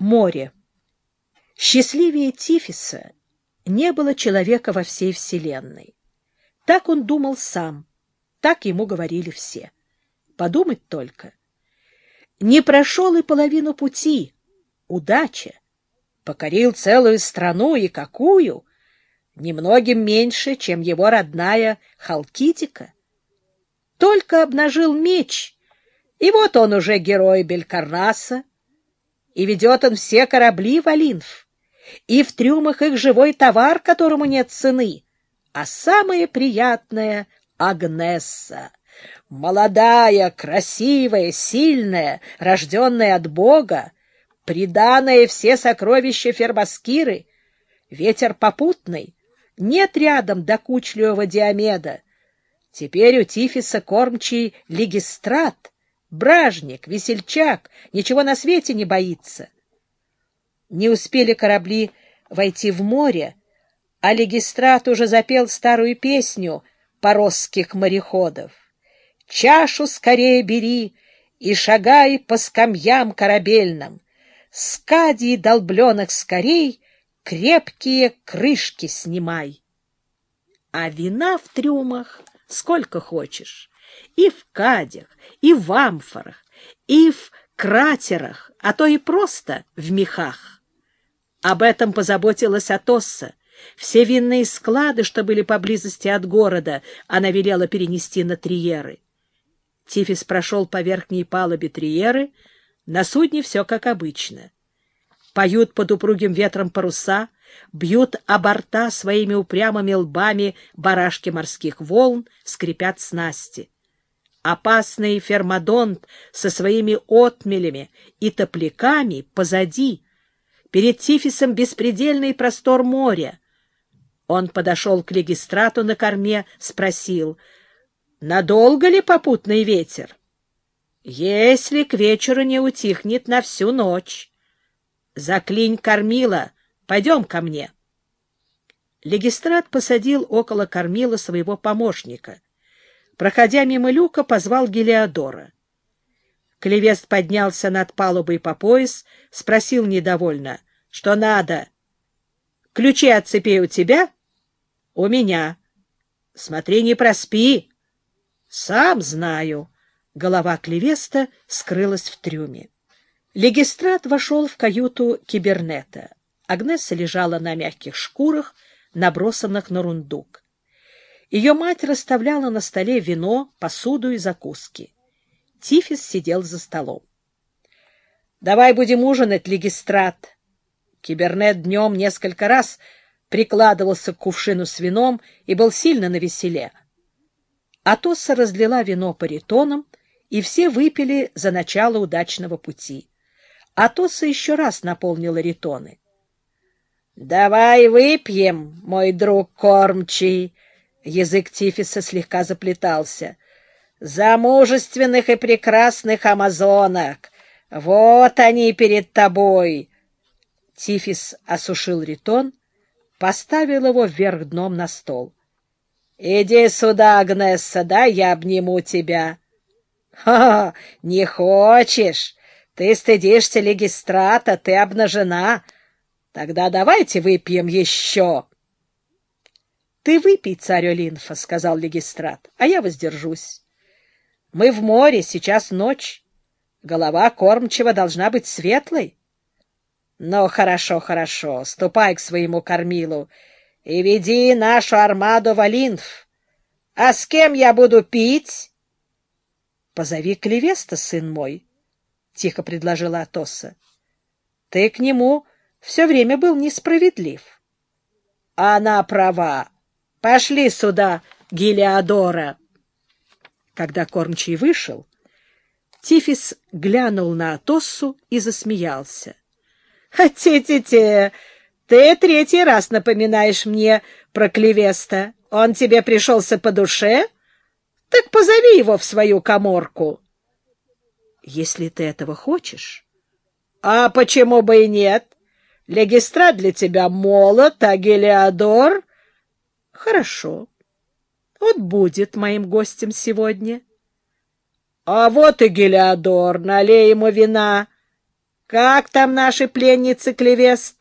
Море. Счастливее Тифиса не было человека во всей вселенной. Так он думал сам, так ему говорили все. Подумать только. Не прошел и половину пути. Удача. Покорил целую страну, и какую? Немногим меньше, чем его родная Халкитика. Только обнажил меч, и вот он уже герой Белькарнаса, и ведет он все корабли в Олинф, и в трюмах их живой товар, которому нет цены, а самое приятное — Агнесса. Молодая, красивая, сильная, рожденная от Бога, приданная все сокровища Фермаскиры, ветер попутный, нет рядом докучливого Диомеда. Теперь у Тифиса кормчий легистрат — Бражник, весельчак, ничего на свете не боится. Не успели корабли войти в море, а легистрат уже запел старую песню поросских мореходов. «Чашу скорее бери и шагай по скамьям корабельным, скадии долбленных скорей крепкие крышки снимай». А вина в трюмах сколько хочешь и в кадях, и в амфорах, и в кратерах, а то и просто в мехах. Об этом позаботилась Атосса. Все винные склады, что были поблизости от города, она велела перенести на Триеры. Тифис прошел по верхней палубе Триеры, на судне все как обычно. Поют под упругим ветром паруса, бьют о борта своими упрямыми лбами барашки морских волн, скрипят снасти. Опасный фермадонт со своими отмелями и топляками позади. Перед Тифисом беспредельный простор моря. Он подошел к регистрату на корме, спросил, надолго ли попутный ветер? Если к вечеру не утихнет на всю ночь. Заклинь кормила, пойдем ко мне. Легистрат посадил около кормила своего помощника — Проходя мимо люка, позвал Гелиодора. Клевест поднялся над палубой по пояс, спросил недовольно, что надо. — Ключи от цепей у тебя? — У меня. — Смотри, не проспи. — Сам знаю. Голова Клевеста скрылась в трюме. Легистрат вошел в каюту кибернета. Агнесса лежала на мягких шкурах, набросанных на рундук. Ее мать расставляла на столе вино, посуду и закуски. Тифис сидел за столом. — Давай будем ужинать, легистрат. Кибернет днем несколько раз прикладывался к кувшину с вином и был сильно навеселе. Атосса разлила вино по ритонам, и все выпили за начало удачного пути. Атосса еще раз наполнила ритоны. — Давай выпьем, мой друг кормчий, Язык Тифиса слегка заплетался. «За мужественных и прекрасных амазонок! Вот они перед тобой!» Тифис осушил ритон, поставил его вверх дном на стол. «Иди сюда, Агнесса, да я обниму тебя». «Ха, не хочешь? Ты стыдишься легистрата, ты обнажена. Тогда давайте выпьем еще». — Ты выпей, царь Олинфа, — сказал легистрат, — а я воздержусь. Мы в море, сейчас ночь. Голова кормчего должна быть светлой. Ну, хорошо, хорошо, ступай к своему кормилу и веди нашу армаду в Олинф. А с кем я буду пить? — Позови Клевеста, сын мой, — тихо предложила Атоса. — Ты к нему все время был несправедлив. — Она права. Пошли сюда, Гелиодора. Когда кормчий вышел, Тифис глянул на Атоссу и засмеялся. — Те-те-те! Ты третий раз напоминаешь мне про Клевеста. Он тебе пришелся по душе? Так позови его в свою коморку. — Если ты этого хочешь. — А почему бы и нет? Легистрат для тебя молод, а Гелиодор — Хорошо. Он будет моим гостем сегодня. — А вот и Гелиодор, налей ему вина. Как там наши пленницы Клевест?